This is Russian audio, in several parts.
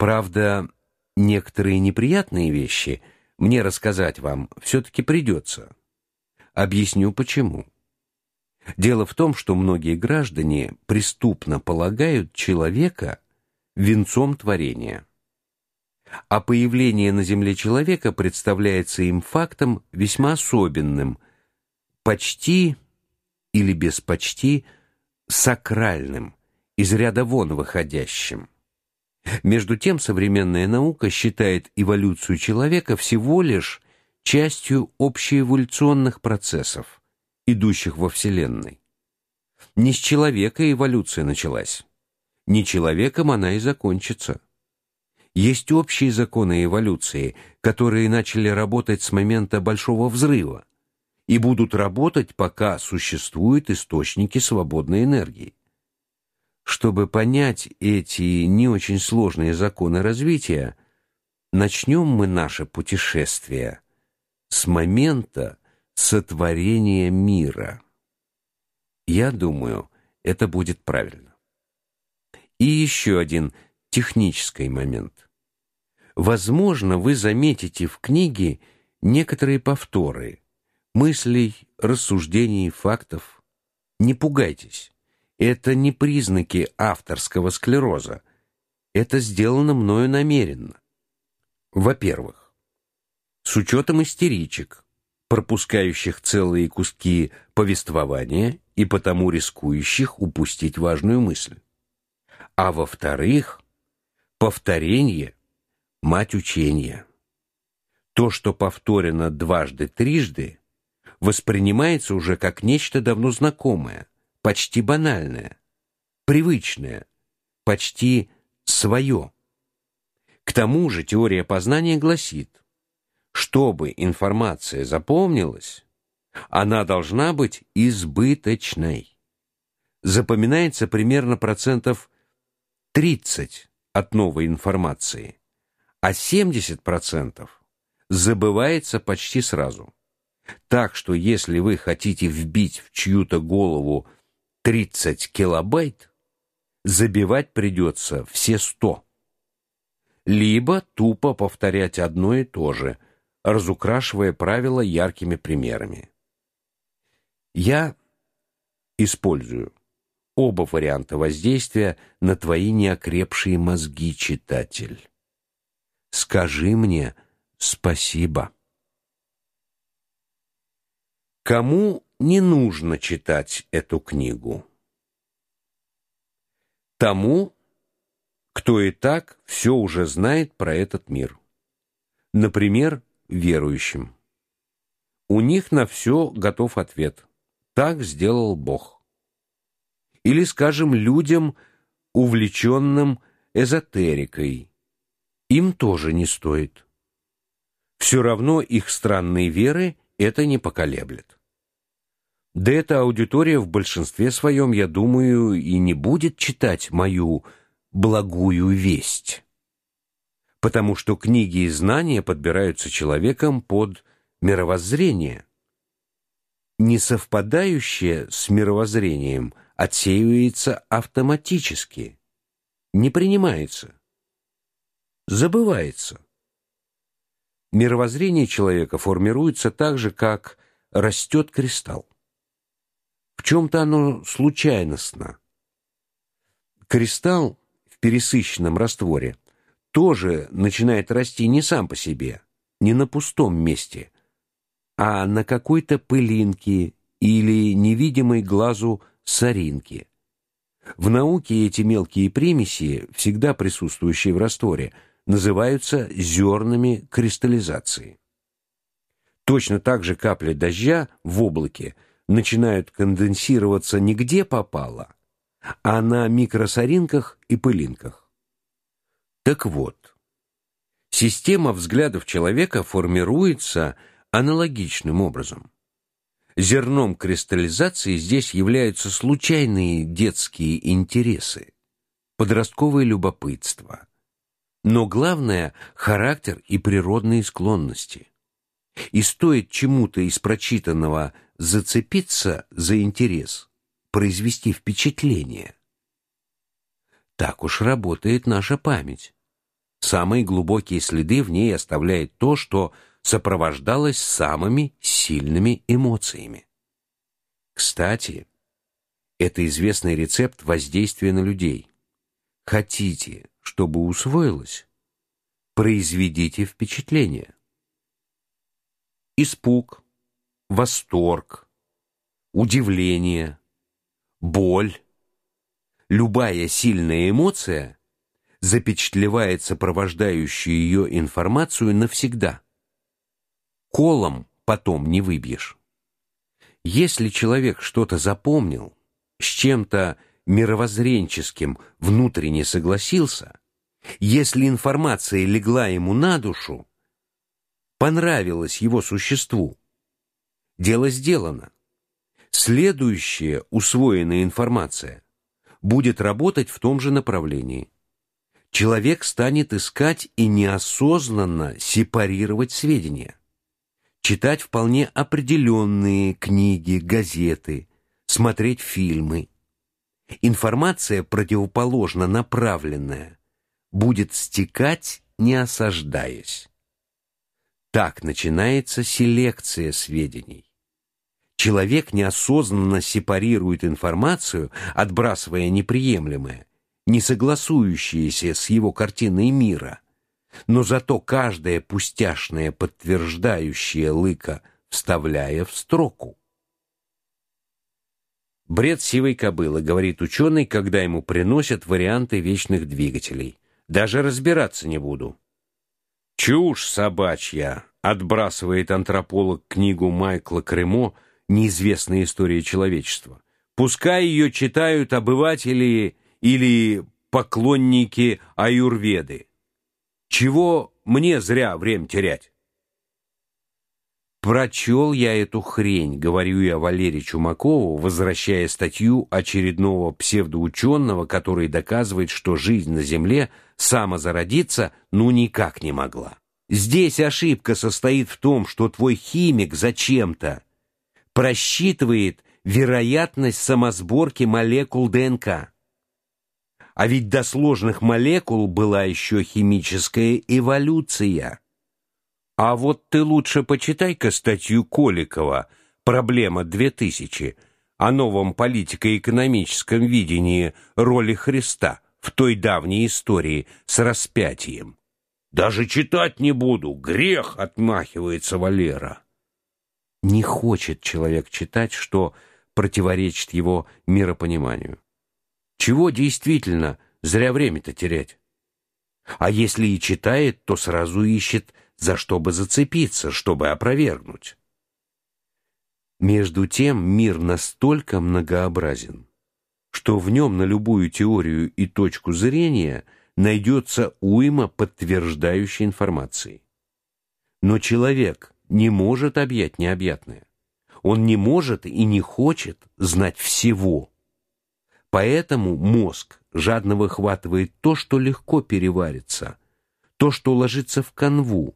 Правда, некоторые неприятные вещи мне рассказать вам все таки придется. Объясню почему. Дело в том, что многие граждане преступно полагают человека венцом творения. А появление на земле человека представляется им фактом весьма особенным, почти или без почти сакральным, из ряда вон выходящим. Между тем современная наука считает эволюцию человека всего лишь частью общеэволюционных процессов, идущих во Вселенной. Не с человека эволюция началась, не человеком она и закончится. Есть общие законы эволюции, которые начали работать с момента Большого взрыва и будут работать, пока существуют источники свободной энергии. Чтобы понять эти не очень сложные законы развития, начнем мы наше путешествие с момента сотворения мира. Я думаю, это будет правильно. И еще один технический момент. Возможно, вы заметите в книге некоторые повторы мыслей, рассуждений, фактов. Не пугайтесь. Это не признаки авторского склероза. Это сделано мною намеренно. Во-первых, с учетом истеричек, пропускающих целые куски повествования и потому рискующих упустить важную мысль. А во-вторых, повторение мать учения. То, что повторено дважды, трижды, воспринимается уже как нечто давно знакомое, почти банальное, привычное, почти свое. К тому же теория познания гласит, чтобы информация запомнилась, она должна быть избыточной. Запоминается примерно процентов 30 от новой информации, а 70% забывается почти сразу. Так что если вы хотите вбить в чью-то голову 30 килобайт, забивать придется все 100. Либо тупо повторять одно и то же, разукрашивая правила яркими примерами. Я использую оба варианта воздействия на твои неокрепшие мозги, читатель. Скажи мне спасибо. Кому не нужно читать эту книгу? Тому, кто и так все уже знает про этот мир. Например, верующим. У них на все готов ответ. Так сделал Бог. Или, скажем, людям, увлеченным эзотерикой. Им тоже не стоит. Все равно их странные веры это не поколеблет. Да эта аудитория в большинстве своем, я думаю, и не будет читать мою благую весть. Потому что книги и знания подбираются человеком под мировоззрение. Не совпадающее с мировоззрением отсеивается автоматически, не принимается, забывается. Мировоззрение человека формируется так же, как растет кристалл. В чем то оно случайностно. Кристалл в пересыщенном растворе тоже начинает расти не сам по себе, не на пустом месте, а на какой-то пылинке или невидимой глазу соринке. В науке эти мелкие примеси, всегда присутствующие в растворе, называются зернами кристаллизации. Точно так же капли дождя в облаке – начинают конденсироваться не где попало, а на микросоринках и пылинках. Так вот, система взглядов человека формируется аналогичным образом. Зерном кристаллизации здесь являются случайные детские интересы, подростковое любопытство, но главное характер и природные склонности. И стоит чему-то из прочитанного зацепиться за интерес, произвести впечатление. Так уж работает наша память. Самые глубокие следы в ней оставляет то, что сопровождалось самыми сильными эмоциями. Кстати, это известный рецепт воздействия на людей. Хотите, чтобы усвоилось? Произведите впечатление. Испуг, восторг, удивление, боль, любая сильная эмоция запечатлевает сопровождающую ее информацию навсегда. Колом потом не выбьешь. Если человек что-то запомнил, с чем-то мировоззренческим внутренне согласился, если информация легла ему на душу, понравилась его существу, дело сделано. Следующая усвоенная информация будет работать в том же направлении. Человек станет искать и неосознанно сепарировать сведения. Читать вполне определенные книги, газеты, смотреть фильмы. Информация противоположно направленная будет стекать, не осаждаясь. Так начинается селекция сведений. Человек неосознанно сепарирует информацию, отбрасывая неприемлемое, не согласующееся с его картиной мира. Но зато каждое пустяшное подтверждающее лыко вставляя в строку. Бред сивой кобылы, говорит ученый, когда ему приносят варианты вечных двигателей. Даже разбираться не буду. Чушь собачья, отбрасывает антрополог книгу Майкла Кремо Неизвестная история человечества. Пускай ее читают обыватели или поклонники аюрведы. Чего мне зря время терять? Прочел я эту хрень, говорю я Валерию Чумакову, возвращая статью очередного псевдоученого, который доказывает, что жизнь на Земле самозародиться ну никак не могла. Здесь ошибка состоит в том, что твой химик зачем-то просчитывает вероятность самосборки молекул ДНК. А ведь до сложных молекул была еще химическая эволюция. А вот ты лучше почитай-ка статью Коликова «Проблема 2000» о новом политико-экономическом видении роли Христа в той давней истории с распятием. Даже читать не буду, грех, отмахивается Валера. Не хочет человек читать, что противоречит его миропониманию. Чего действительно зря время-то терять? А если и читает, то сразу ищет за что бы зацепиться, чтобы опровергнуть. Между тем мир настолько многообразен, что в нем на любую теорию и точку зрения найдется уйма подтверждающей информации. Но человек не может объять необъятное. Он не может и не хочет знать всего. Поэтому мозг жадно выхватывает то, что легко переварится, то, что ложится в канву,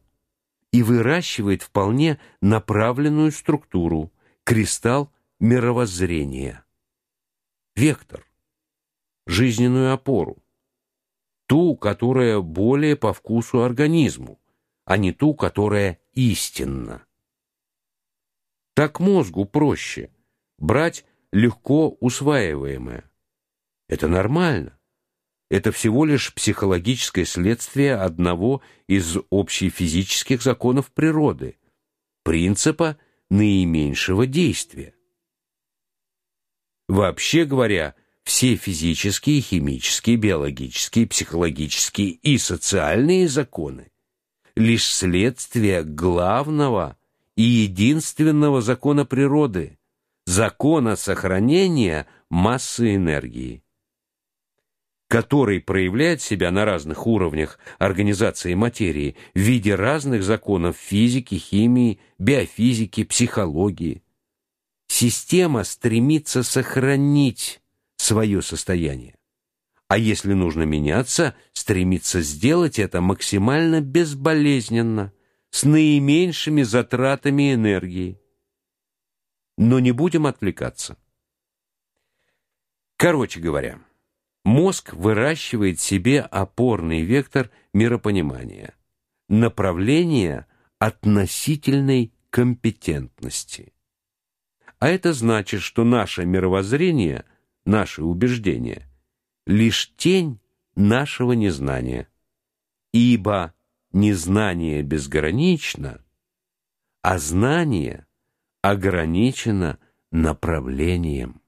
и выращивает вполне направленную структуру, кристалл мировоззрения. Вектор, жизненную опору, ту, которая более по вкусу организму, а не ту, которая истинна. Так мозгу проще брать легко усваиваемое. Это нормально. Это всего лишь психологическое следствие одного из общефизических законов природы принципа наименьшего действия. Вообще говоря, все физические, химические, биологические, психологические и социальные законы лишь следствие главного и единственного закона природы закона сохранения массы энергии который проявляет себя на разных уровнях организации материи в виде разных законов физики, химии, биофизики, психологии. Система стремится сохранить свое состояние. А если нужно меняться, стремится сделать это максимально безболезненно, с наименьшими затратами энергии. Но не будем отвлекаться. Короче говоря, Мозг выращивает себе опорный вектор миропонимания, направление относительной компетентности. А это значит, что наше мировоззрение, наши убеждения лишь тень нашего незнания. Ибо незнание безгранично, а знание ограничено направлением.